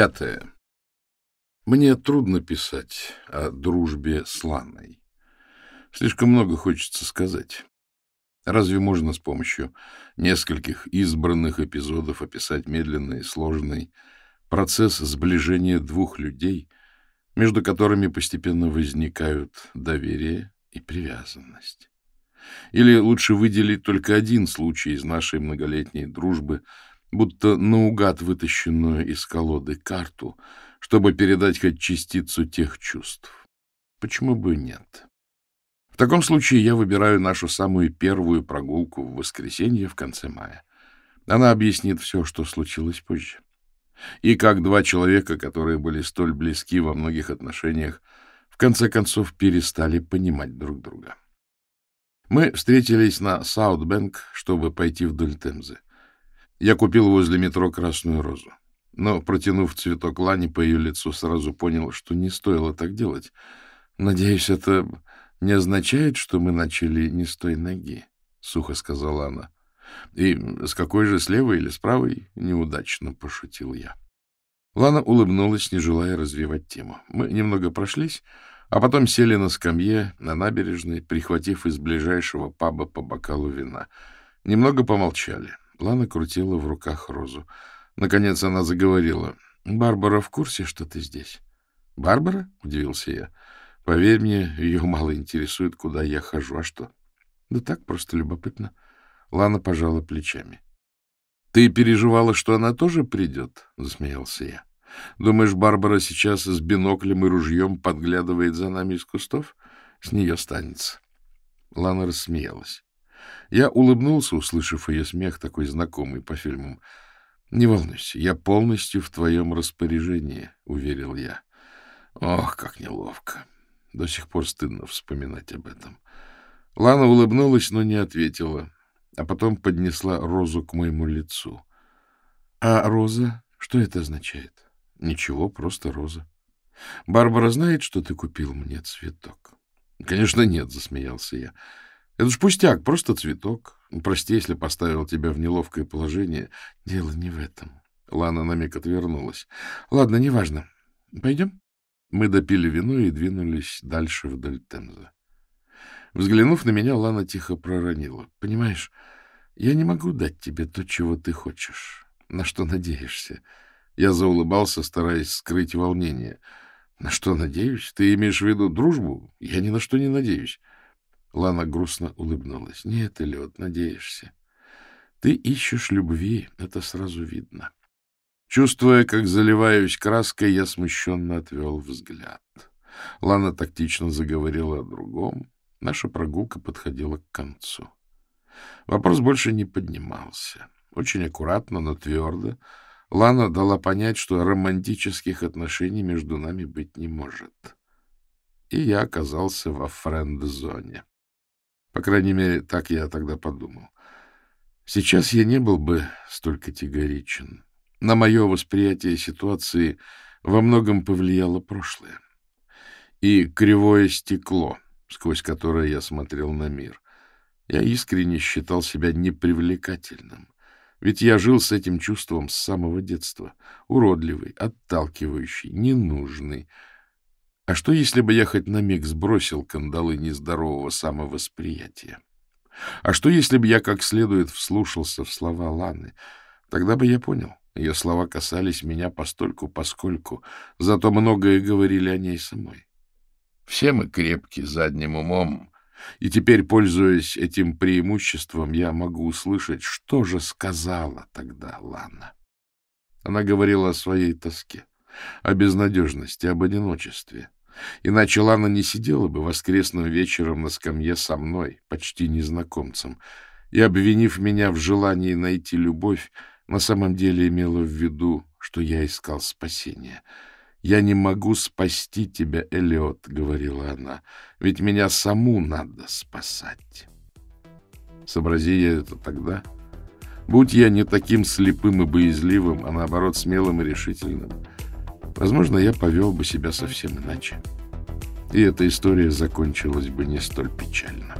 Пятое. Мне трудно писать о дружбе с Ланной. Слишком много хочется сказать. Разве можно с помощью нескольких избранных эпизодов описать медленный и сложный процесс сближения двух людей, между которыми постепенно возникают доверие и привязанность? Или лучше выделить только один случай из нашей многолетней дружбы, будто наугад вытащенную из колоды карту, чтобы передать хоть частицу тех чувств? Почему бы нет? В таком случае я выбираю нашу самую первую прогулку в воскресенье в конце мая. Она объяснит все, что случилось позже. И как два человека, которые были столь близки во многих отношениях, в конце концов перестали понимать друг друга. Мы встретились на Саутбэнк, чтобы пойти вдоль Темзы. Я купил возле метро красную розу. Но, протянув цветок Лани по ее лицу, сразу понял, что не стоило так делать. Надеюсь, это не означает, что мы начали не с той ноги, — сухо сказала она. — И с какой же, с левой или с правой? — неудачно пошутил я. Лана улыбнулась, не желая развивать тему. Мы немного прошлись, а потом сели на скамье на набережной, прихватив из ближайшего паба по бокалу вина. Немного помолчали. Лана крутила в руках розу. Наконец она заговорила. — Барбара в курсе, что ты здесь? — Барбара? — удивился я. — Поверь мне, ее мало интересует, куда я хожу. А что? — Да так, просто любопытно. Лана пожала плечами. — Ты переживала, что она тоже придет? — засмеялся я. — Думаешь, Барбара сейчас с биноклем и ружьем подглядывает за нами из кустов? С нее станется. Лана рассмеялась. Я улыбнулся, услышав ее смех, такой знакомый по фильмам. — Не волнуйся, я полностью в твоем распоряжении, — уверил я. Ох, как неловко. До сих пор стыдно вспоминать об этом. Лана улыбнулась, но не ответила, а потом поднесла розу к моему лицу. — А роза? Что это означает? — Ничего, просто роза. — Барбара знает, что ты купил мне цветок? — Конечно, нет, — засмеялся я. Это ж пустяк, просто цветок. Прости, если поставил тебя в неловкое положение. Дело не в этом. Лана на миг отвернулась. Ладно, неважно. Пойдем? Мы допили вино и двинулись дальше вдоль Темзы. Взглянув на меня, Лана тихо проронила. Понимаешь, я не могу дать тебе то, чего ты хочешь, на что надеешься. Я заулыбался, стараясь скрыть волнение. На что надеюсь? Ты имеешь в виду дружбу? Я ни на что не надеюсь. Лана грустно улыбнулась. — Нет, Эллиот, надеешься. Ты ищешь любви, это сразу видно. Чувствуя, как заливаюсь краской, я смущенно отвел взгляд. Лана тактично заговорила о другом. Наша прогулка подходила к концу. Вопрос больше не поднимался. Очень аккуратно, но твердо Лана дала понять, что романтических отношений между нами быть не может. И я оказался во френд-зоне. По крайней мере, так я тогда подумал. Сейчас я не был бы столь категоричен. На мое восприятие ситуации во многом повлияло прошлое. И кривое стекло, сквозь которое я смотрел на мир. Я искренне считал себя непривлекательным. Ведь я жил с этим чувством с самого детства. Уродливый, отталкивающий, ненужный — а что, если бы я хоть на миг сбросил кандалы нездорового самовосприятия? А что, если бы я как следует вслушался в слова Ланы? Тогда бы я понял. Ее слова касались меня постольку, поскольку, зато многое говорили о ней самой. Все мы крепки задним умом, и теперь, пользуясь этим преимуществом, я могу услышать, что же сказала тогда Лана. Она говорила о своей тоске, о безнадежности, об одиночестве. Иначе Лана не сидела бы воскресным вечером на скамье со мной, почти незнакомцем, и, обвинив меня в желании найти любовь, на самом деле имела в виду, что я искал спасения. «Я не могу спасти тебя, Эллиот», — говорила она, — «ведь меня саму надо спасать». Сообрази я это тогда. Будь я не таким слепым и боязливым, а наоборот смелым и решительным — Возможно, я повел бы себя совсем иначе. И эта история закончилась бы не столь печально.